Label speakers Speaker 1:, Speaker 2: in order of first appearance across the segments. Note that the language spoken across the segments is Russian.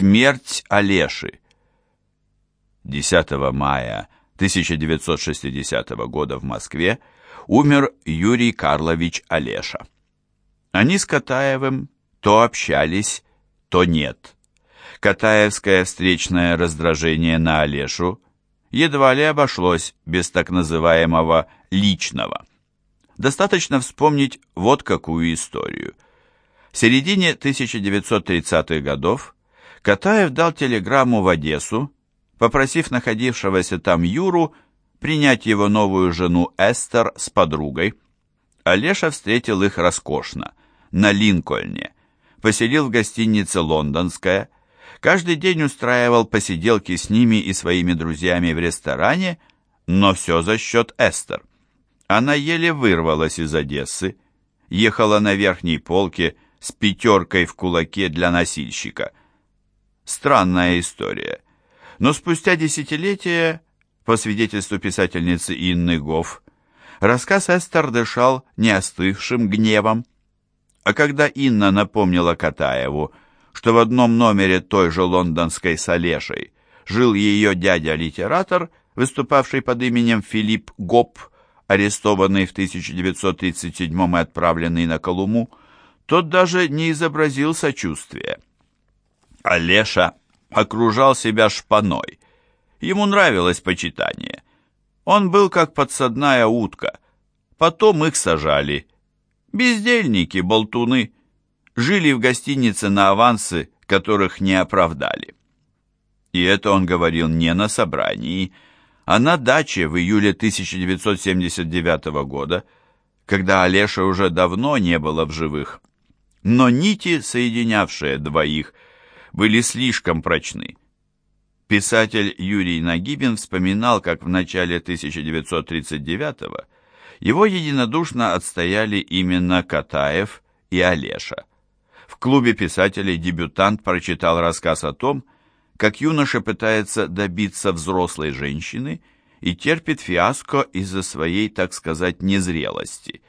Speaker 1: Смерть Олеши. 10 мая 1960 года в Москве умер Юрий Карлович Олеша. Они с Катаевым то общались, то нет. Катаевское встречное раздражение на Олешу едва ли обошлось без так называемого «личного». Достаточно вспомнить вот какую историю. В середине 1930-х годов Катаев дал телеграмму в Одессу, попросив находившегося там Юру принять его новую жену Эстер с подругой. Олеша встретил их роскошно, на Линкольне, поселил в гостинице «Лондонская», каждый день устраивал посиделки с ними и своими друзьями в ресторане, но все за счет Эстер. Она еле вырвалась из Одессы, ехала на верхней полке с пятеркой в кулаке для носильщика. Странная история. Но спустя десятилетия, по свидетельству писательницы Инны Гофф, рассказ Эстер дышал неостывшим гневом. А когда Инна напомнила Катаеву, что в одном номере той же лондонской Салешей жил ее дядя-литератор, выступавший под именем Филипп Гопп, арестованный в 1937 и отправленный на Колуму, тот даже не изобразил сочувствия. Олеша окружал себя шпаной. Ему нравилось почитание. Он был как подсадная утка. Потом их сажали. Бездельники, болтуны. Жили в гостинице на авансы, которых не оправдали. И это он говорил не на собрании, а на даче в июле 1979 года, когда Олеша уже давно не было в живых. Но нити, соединявшие двоих, были слишком прочны. Писатель Юрий Нагибин вспоминал, как в начале 1939-го его единодушно отстояли именно Катаев и Олеша. В клубе писателей дебютант прочитал рассказ о том, как юноша пытается добиться взрослой женщины и терпит фиаско из-за своей, так сказать, незрелости.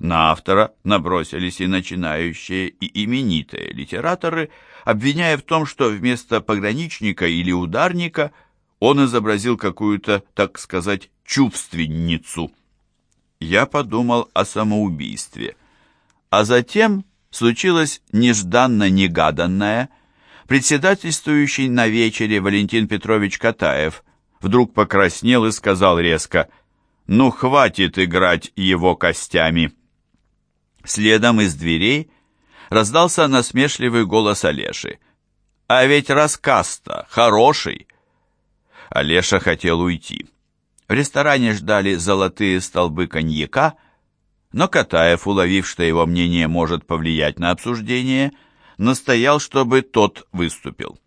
Speaker 1: На автора набросились и начинающие, и именитые литераторы, обвиняя в том, что вместо пограничника или ударника он изобразил какую-то, так сказать, чувственницу. Я подумал о самоубийстве. А затем случилось нежданно-негаданное – Председательствующий на вечере Валентин Петрович Катаев вдруг покраснел и сказал резко «Ну, хватит играть его костями!» Следом из дверей раздался насмешливый голос Олеши. «А ведь рассказ-то хороший!» Олеша хотел уйти. В ресторане ждали золотые столбы коньяка, но Катаев, уловив, что его мнение может повлиять на обсуждение, настоял, чтобы тот выступил.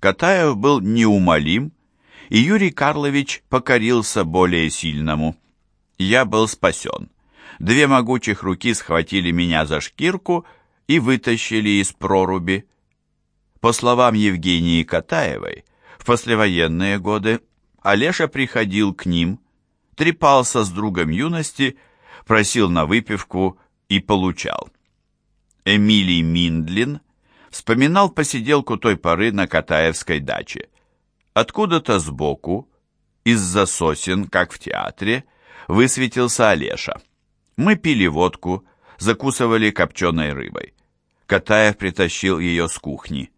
Speaker 1: Катаев был неумолим, и Юрий Карлович покорился более сильному. Я был спасен. Две могучих руки схватили меня за шкирку и вытащили из проруби. По словам Евгении Катаевой, в послевоенные годы Олеша приходил к ним, трепался с другом юности, просил на выпивку и получал. Эмилий Миндлин вспоминал посиделку той поры на Катаевской даче. Откуда-то сбоку, из-за сосен, как в театре, высветился Олеша. Мы пили водку, закусывали копченой рыбой. Катаев притащил ее с кухни.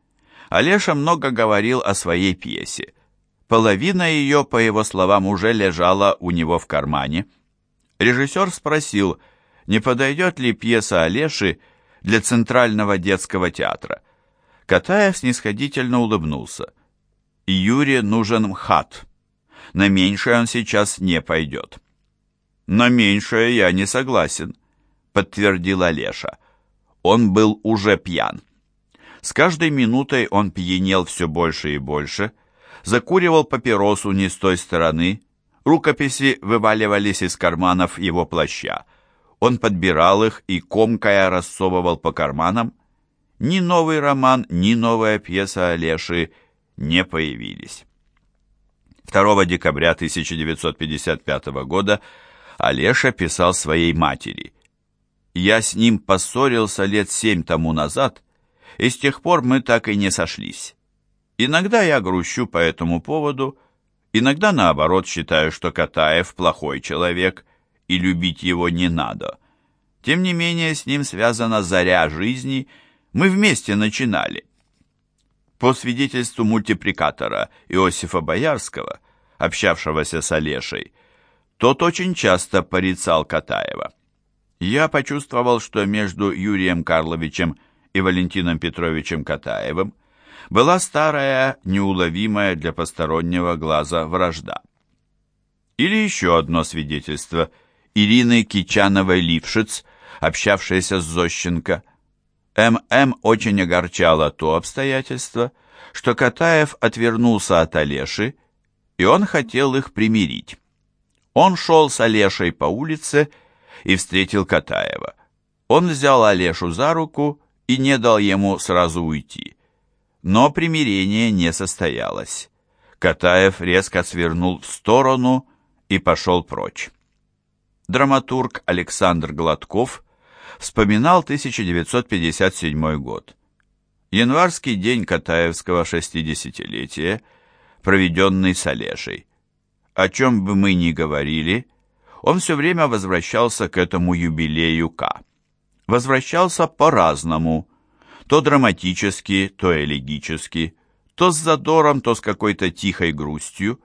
Speaker 1: Олеша много говорил о своей пьесе. Половина ее, по его словам, уже лежала у него в кармане. Режиссер спросил, не подойдет ли пьеса Олеши для Центрального детского театра. Катаев снисходительно улыбнулся. Юре нужен МХАТ. На меньшее он сейчас не пойдет. На меньшее я не согласен, подтвердил Олеша. Он был уже пьян. С каждой минутой он пьянел все больше и больше, закуривал папиросу не с той стороны, рукописи вываливались из карманов его плаща. Он подбирал их и, комкая, рассовывал по карманам. Ни новый роман, ни новая пьеса Олеши не появились. 2 декабря 1955 года Олеша писал своей матери. «Я с ним поссорился лет семь тому назад, и с тех пор мы так и не сошлись. Иногда я грущу по этому поводу, иногда наоборот считаю, что Катаев плохой человек, и любить его не надо. Тем не менее, с ним связана заря жизни, мы вместе начинали. По свидетельству мультипликатора Иосифа Боярского, общавшегося с Олешей, тот очень часто порицал Катаева. Я почувствовал, что между Юрием Карловичем и Валентином Петровичем Катаевым была старая, неуловимая для постороннего глаза вражда. Или еще одно свидетельство Ирины Кичановой-Лившиц, общавшейся с Зощенко. М.М. очень огорчало то обстоятельство, что Катаев отвернулся от Олеши, и он хотел их примирить. Он шел с Олешей по улице и встретил Катаева. Он взял Олешу за руку и не дал ему сразу уйти. Но примирение не состоялось. Катаев резко свернул в сторону и пошел прочь. Драматург Александр Гладков вспоминал 1957 год. Январский день Катаевского 60-летия, проведенный с Олешей. О чем бы мы ни говорили, он все время возвращался к этому юбилею К. Возвращался по-разному, то драматически, то элегически, то с задором, то с какой-то тихой грустью.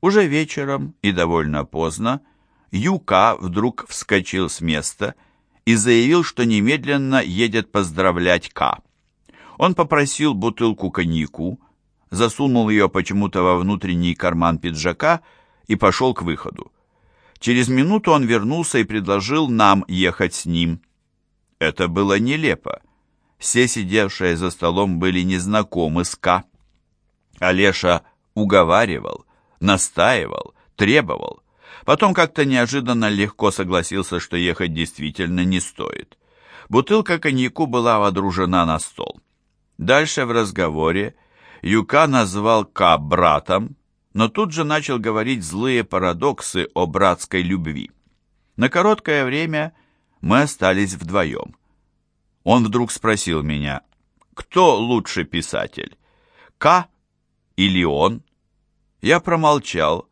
Speaker 1: Уже вечером и довольно поздно Юка вдруг вскочил с места и заявил, что немедленно едет поздравлять К. Он попросил бутылку коньяку, засунул ее почему-то во внутренний карман пиджака и пошел к выходу. Через минуту он вернулся и предложил нам ехать с ним. Это было нелепо. Все сидевшие за столом были незнакомы с К. Олеша уговаривал, настаивал, требовал. Потом как-то неожиданно легко согласился, что ехать действительно не стоит. Бутылка коньяку была водружена на стол. Дальше в разговоре Юка назвал К братом, но тут же начал говорить злые парадоксы о братской любви. На короткое время мы остались вдвоем. Он вдруг спросил меня, кто лучше писатель, К или он? Я промолчал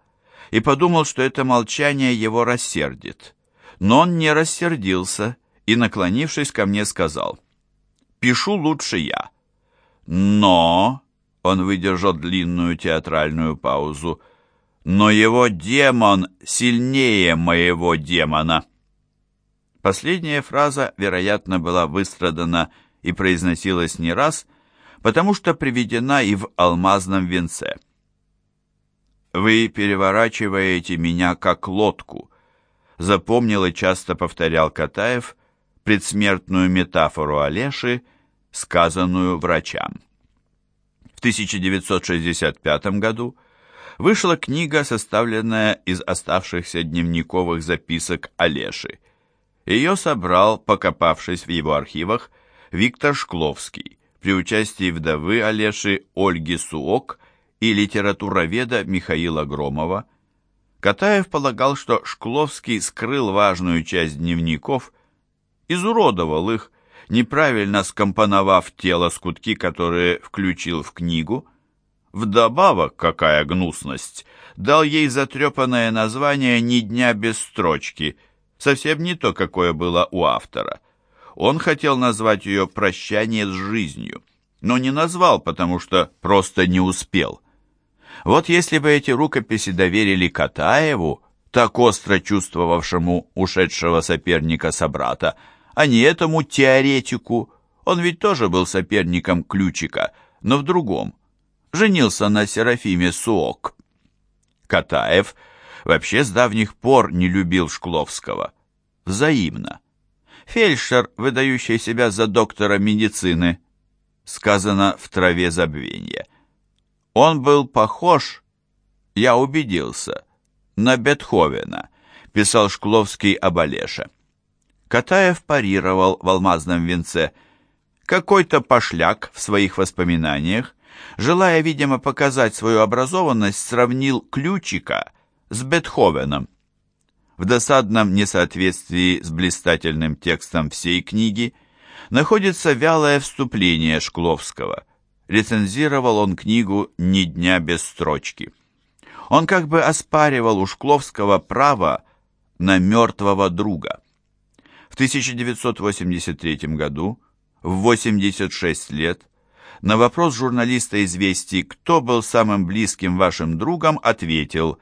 Speaker 1: и подумал, что это молчание его рассердит. Но он не рассердился и, наклонившись ко мне, сказал, «Пишу лучше я». «Но...» — он выдержал длинную театральную паузу, «но его демон сильнее моего демона». Последняя фраза, вероятно, была выстрадана и произносилась не раз, потому что приведена и в алмазном венце. «Вы переворачиваете меня как лодку», запомнил и часто повторял Катаев предсмертную метафору Олеши, сказанную врачам. В 1965 году вышла книга, составленная из оставшихся дневниковых записок Олеши. Ее собрал, покопавшись в его архивах, Виктор Шкловский при участии вдовы Олеши Ольги Суок и литературоведа Михаила Громова. Катаев полагал, что Шкловский скрыл важную часть дневников, изуродовал их, неправильно скомпоновав те лоскутки, которые включил в книгу. Вдобавок, какая гнусность, дал ей затрепанное название «Ни дня без строчки», совсем не то, какое было у автора. Он хотел назвать ее «Прощание с жизнью», но не назвал, потому что просто не успел. Вот если бы эти рукописи доверили Катаеву, так остро чувствовавшему ушедшего соперника-собрата, а не этому теоретику, он ведь тоже был соперником Ключика, но в другом. Женился на Серафиме Суок. Катаев – вообще с давних пор не любил Шкловского. Взаимно. Фельдшер, выдающий себя за доктора медицины, сказано в траве забвения. Он был похож, я убедился, на Бетховена, писал Шкловский об Олеше. Катаев парировал в алмазном венце. Какой-то пошляк в своих воспоминаниях, желая, видимо, показать свою образованность, сравнил Ключика с Бетховеном. В досадном несоответствии с блистательным текстом всей книги находится вялое вступление Шкловского. рецензировал он книгу «Ни дня без строчки». Он как бы оспаривал у Шкловского право на мертвого друга. В 1983 году, в 86 лет, на вопрос журналиста «Известий», кто был самым близким вашим другом, ответил,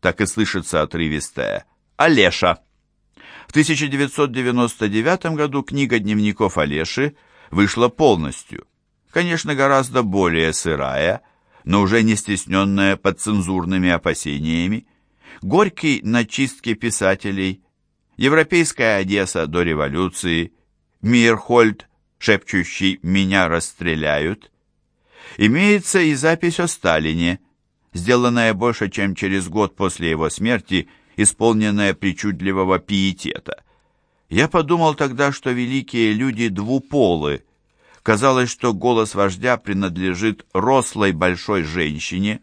Speaker 1: так и слышится отрывистое, «Олеша». В 1999 году книга дневников Олеши вышла полностью. Конечно, гораздо более сырая, но уже не стесненная подцензурными опасениями. Горький на чистке писателей, Европейская Одесса до революции, Мирхольд, шепчущий «меня расстреляют». Имеется и запись о Сталине, сделанная больше, чем через год после его смерти, исполненная причудливого пиетета. Я подумал тогда, что великие люди двуполы. Казалось, что голос вождя принадлежит рослой большой женщине.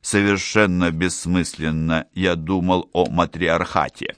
Speaker 1: Совершенно бессмысленно я думал о матриархате.